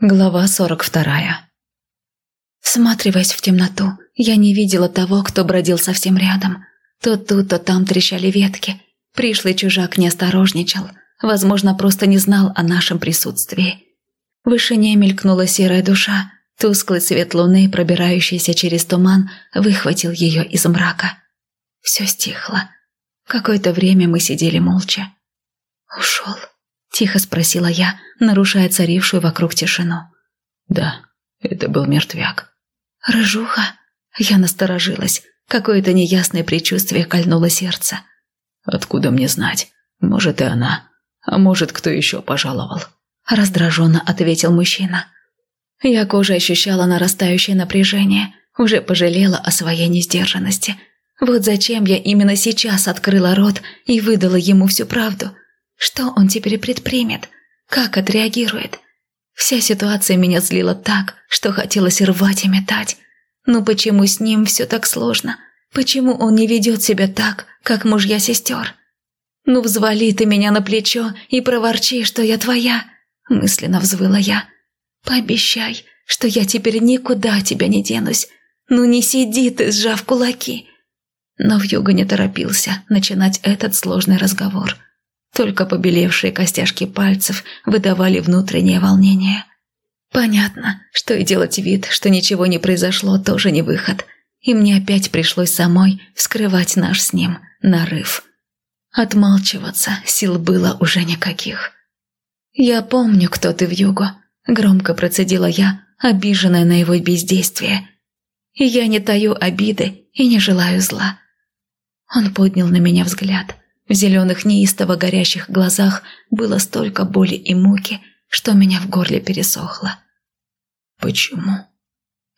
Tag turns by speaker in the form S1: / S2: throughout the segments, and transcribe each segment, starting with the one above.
S1: Глава сорок вторая. Всматриваясь в темноту, я не видела того, кто бродил совсем рядом. То тут, то там трещали ветки. Пришлый чужак не осторожничал, возможно, просто не знал о нашем присутствии. В вышине мелькнула серая душа, тусклый свет луны, пробирающийся через туман, выхватил ее из мрака. Все стихло. Какое-то время мы сидели молча. «Ушел?» Тихо спросила я, нарушая царившую вокруг тишину.
S2: Да, это был мертвяк.
S1: Рыжуха? Я насторожилась. Какое-то неясное предчувствие кольнуло сердце.
S2: Откуда мне знать? Может, и она. А может, кто еще пожаловал?
S1: Раздраженно ответил мужчина. Я кожей ощущала нарастающее напряжение, уже пожалела о своей несдержанности. Вот зачем я именно сейчас открыла рот и выдала ему всю правду – что он теперь предпримет? Как отреагирует? Вся ситуация меня злила так, что хотелось рвать и метать. Но почему с ним все так сложно? Почему он не ведет себя так, как мужья сестер? Ну, взвали ты меня на плечо и проворчи, что я твоя, мысленно взвыла я. Пообещай, что я теперь никуда тебя не денусь. Ну не сиди ты, сжав кулаки. Но Вьюга не торопился начинать этот сложный разговор. Только побелевшие костяшки пальцев выдавали внутреннее волнение. Понятно, что и делать вид, что ничего не произошло, тоже не выход. И мне опять пришлось самой вскрывать наш с ним нарыв. Отмалчиваться сил было уже никаких. «Я помню, кто ты в юго», – громко процедила я, обиженная на его бездействие. «И я не таю обиды и не желаю зла». Он поднял на меня взгляд – в зеленых неистово горящих глазах было столько боли и муки, что меня в горле пересохло.
S2: «Почему?»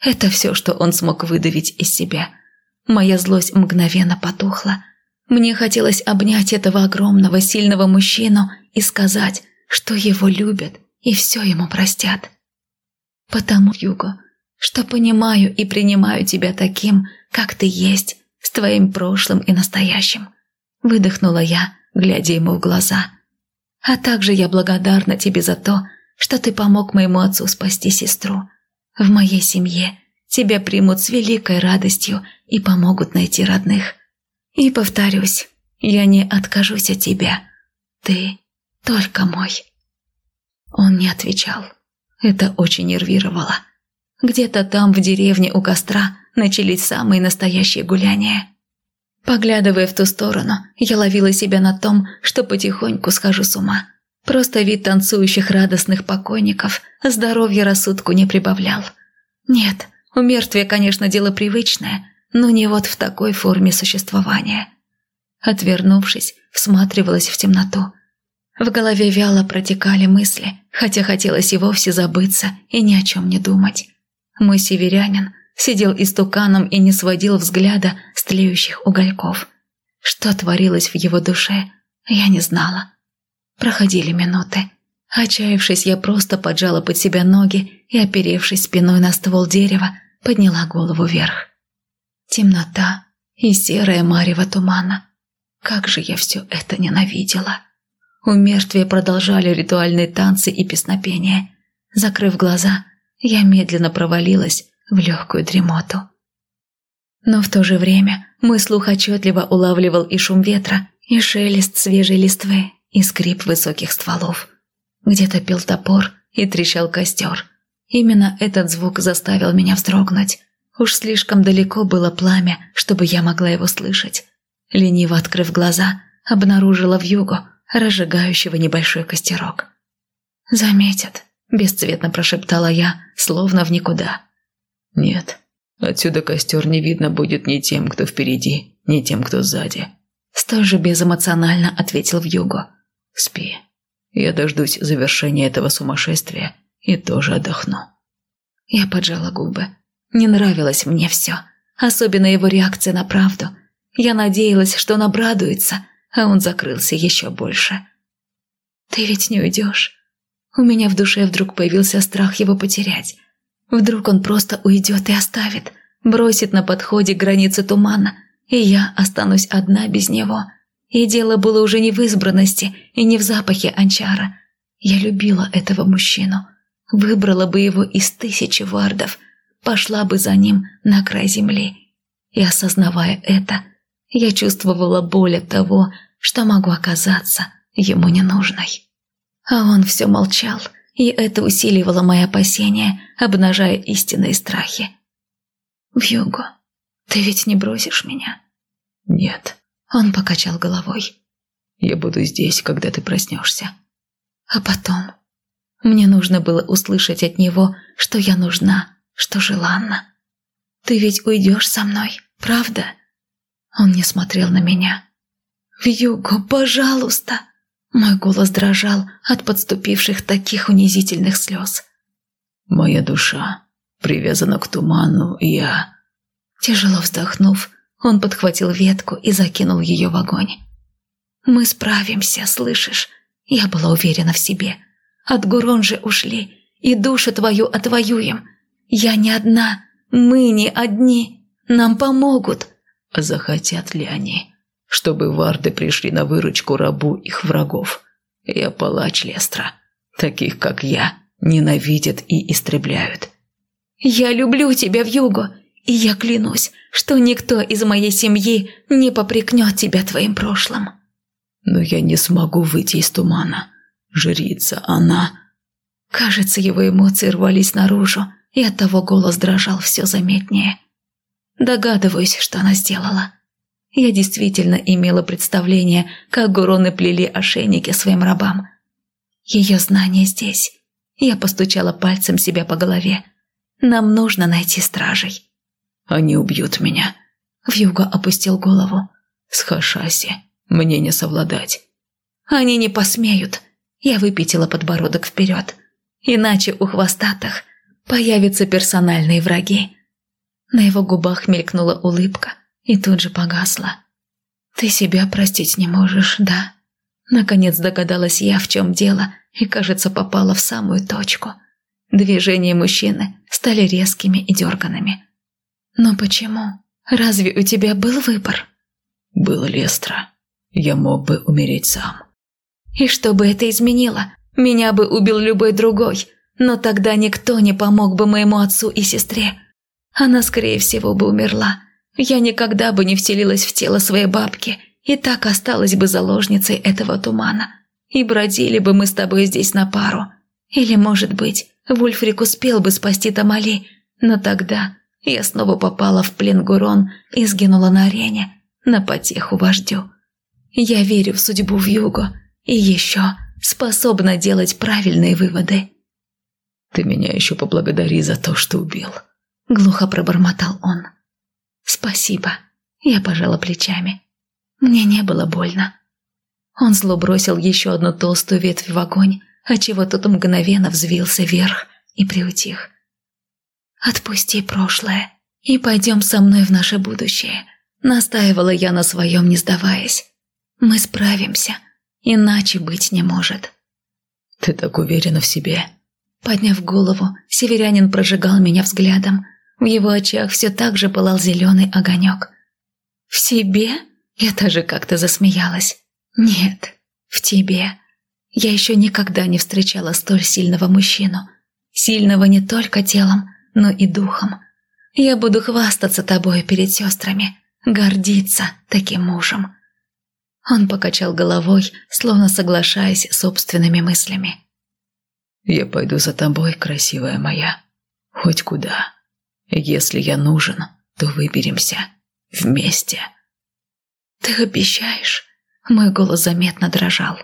S1: Это все, что он смог выдавить из себя. Моя злость мгновенно потухла. Мне хотелось обнять этого огромного, сильного мужчину и сказать, что его любят и все ему простят. Потому, Юго, что понимаю и принимаю тебя таким, как ты есть, с твоим прошлым и настоящим. Выдохнула я, глядя ему в глаза. А также я благодарна тебе за то, что ты помог моему отцу спасти сестру. В моей семье тебя примут с великой радостью и помогут найти родных. И повторюсь, я не откажусь от тебя. Ты только мой. Он не отвечал. Это очень нервировало. Где-то там, в деревне у костра, начались самые настоящие гуляния. Поглядывая в ту сторону, я ловила себя на том, что потихоньку схожу с ума. Просто вид танцующих радостных покойников здоровья рассудку не прибавлял. Нет, у мертвия, конечно, дело привычное, но не вот в такой форме существования. Отвернувшись, всматривалась в темноту. В голове вяло протекали мысли, хотя хотелось и вовсе забыться и ни о чем не думать. Мой северянин сидел истуканом и не сводил взгляда с тлеющих угольков. Что творилось в его душе, я не знала. Проходили минуты. Отчаявшись, я просто поджала под себя ноги и, оперевшись спиной на ствол дерева, подняла голову вверх. Темнота и серая марево тумана. Как же я все это ненавидела. У мертвия продолжали ритуальные танцы и песнопения. Закрыв глаза, я медленно провалилась в легкую дремоту. Но в то же время мой слух отчетливо улавливал и шум ветра, и шелест свежей листвы, и скрип высоких стволов. Где-то пел топор и трещал костер. Именно этот звук заставил меня вздрогнуть. Уж слишком далеко было пламя, чтобы я могла его слышать. Лениво открыв глаза, обнаружила вьюгу, разжигающего небольшой костерок. «Заметят», – бесцветно прошептала я, словно в никуда.
S2: «Нет, отсюда костер не видно будет ни тем, кто впереди, ни тем, кто сзади».
S1: Столь же безэмоционально ответил Вьюго.
S2: «Спи. Я дождусь завершения этого сумасшествия и тоже отдохну».
S1: Я поджала губы. Не нравилось мне все. Особенно его реакция на правду. Я надеялась, что он обрадуется, а он закрылся еще больше. «Ты ведь не уйдешь?» У меня в душе вдруг появился страх его потерять. Вдруг он просто уйдет и оставит, бросит на подходе границы тумана, и я останусь одна без него. И дело было уже не в избранности и не в запахе анчара. Я любила этого мужчину. выбрала бы его из тысячи вардов, пошла бы за ним на край земли. И осознавая это, я чувствовала боль от того, что могу оказаться ему ненужной. А он все молчал, и это усиливало мои опасения, обнажая истинные страхи. «Вьюго, ты ведь не бросишь меня?»
S2: «Нет».
S1: Он покачал головой.
S2: «Я буду здесь, когда ты проснешься».
S1: А потом... Мне нужно было услышать от него, что я нужна, что желанна. «Ты ведь уйдешь со мной, правда?» Он не смотрел на меня. «Вьюго, пожалуйста!» Мой голос дрожал от подступивших таких унизительных слез.
S2: «Моя душа привязана к туману, я...»
S1: Тяжело вздохнув, он подхватил ветку и закинул ее в огонь. «Мы справимся, слышишь?» Я была уверена в себе. От Гурон же ушли, и душу твою отвоюем. Я не одна, мы не одни, нам помогут.
S2: Захотят ли они, чтобы варды пришли на выручку рабу их врагов? Я палач Лестра. Таких, как я, ненавидят и истребляют.
S1: Я люблю тебя, Вьюго, и я клянусь, что никто из моей семьи не попрекнет тебя твоим прошлым.
S2: Но я не смогу выйти из тумана. Жрица, она...
S1: Кажется, его эмоции рвались наружу, и оттого голос дрожал все заметнее. Догадываюсь, что она сделала. Я действительно имела представление, как гуроны плели ошейники своим рабам. Ее знание здесь. Я постучала пальцем себя по голове. Нам нужно найти стражей.
S2: Они убьют меня.
S1: Вьюга опустил голову.
S2: С Хашаси мне не совладать.
S1: Они не посмеют. Я выпятила подбородок вперед. Иначе у хвостатых появятся персональные враги. На его губах мелькнула улыбка и тут же погасла. «Ты себя простить не можешь, да?» Наконец догадалась я, в чем дело, и, кажется, попала в самую точку. Движения мужчины стали резкими и дерганными. «Но почему? Разве у тебя был выбор?»
S2: «Был Лестра. Я мог бы умереть сам».
S1: «И что бы это изменило? Меня бы убил любой другой, но тогда никто не помог бы моему отцу и сестре она, скорее всего, бы умерла. Я никогда бы не вселилась в тело своей бабки и так осталась бы заложницей этого тумана. И бродили бы мы с тобой здесь на пару. Или, может быть, Вульфрик успел бы спасти Тамали, но тогда я снова попала в плен Гурон и сгинула на арене, на потеху вождю. Я верю в судьбу в Юго и еще способна делать правильные выводы.
S2: Ты меня еще поблагодари за то, что убил.
S1: Глухо пробормотал он. «Спасибо». Я пожала плечами. Мне не было больно. Он зло бросил еще одну толстую ветвь в огонь, отчего тот мгновенно взвился вверх и приутих. «Отпусти прошлое и пойдем со мной в наше будущее», настаивала я на своем, не сдаваясь. «Мы справимся, иначе быть не может».
S2: «Ты так уверена в себе?»
S1: Подняв голову, северянин прожигал меня взглядом, в его очах все так же пылал зеленый огонек. «В себе?» Я тоже как-то засмеялась. «Нет, в тебе. Я еще никогда не встречала столь сильного мужчину. Сильного не только телом, но и духом. Я буду хвастаться тобой перед сестрами, гордиться таким мужем». Он покачал головой, словно соглашаясь с собственными мыслями.
S2: «Я пойду за тобой, красивая моя, хоть куда». Если я нужен, то выберемся. Вместе.
S1: Ты обещаешь? Мой голос заметно дрожал.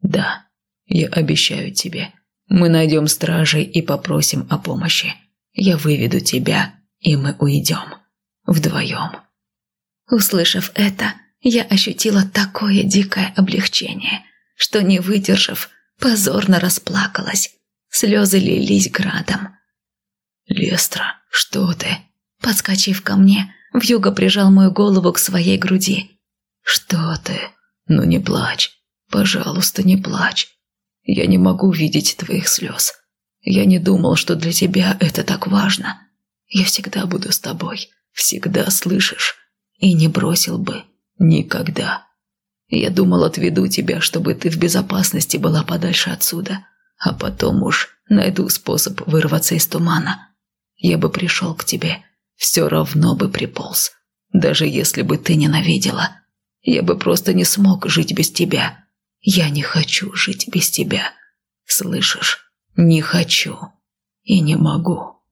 S2: Да, я обещаю тебе. Мы найдем стражей и попросим о помощи. Я выведу тебя, и мы уйдем. Вдвоем.
S1: Услышав это, я ощутила такое дикое облегчение, что, не выдержав, позорно расплакалась. Слезы лились градом.
S2: «Лестра, что ты?»
S1: Подскочив ко мне, Вьюга прижал мою голову к своей груди.
S2: «Что ты? Ну не плачь. Пожалуйста, не плачь. Я не могу видеть твоих слез. Я не думал, что для тебя это так важно. Я всегда буду с тобой. Всегда слышишь. И не бросил бы. Никогда. Я думал, отведу тебя, чтобы ты в безопасности была подальше отсюда. а потом уж найду способ вырваться из тумана. Я бы пришел к тебе, все равно бы приполз, даже если бы ты ненавидела. Я бы просто не смог жить без тебя. Я не хочу жить без тебя. Слышишь? Не хочу и не могу.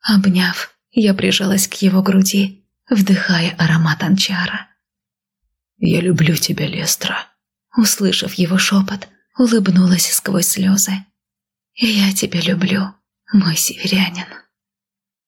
S1: Обняв, я прижалась к его груди, вдыхая аромат анчара.
S2: «Я люблю тебя, Лестра»,
S1: Услышав его шепот, улыбнулась сквозь слезы. «Я тебя люблю, мой северянин».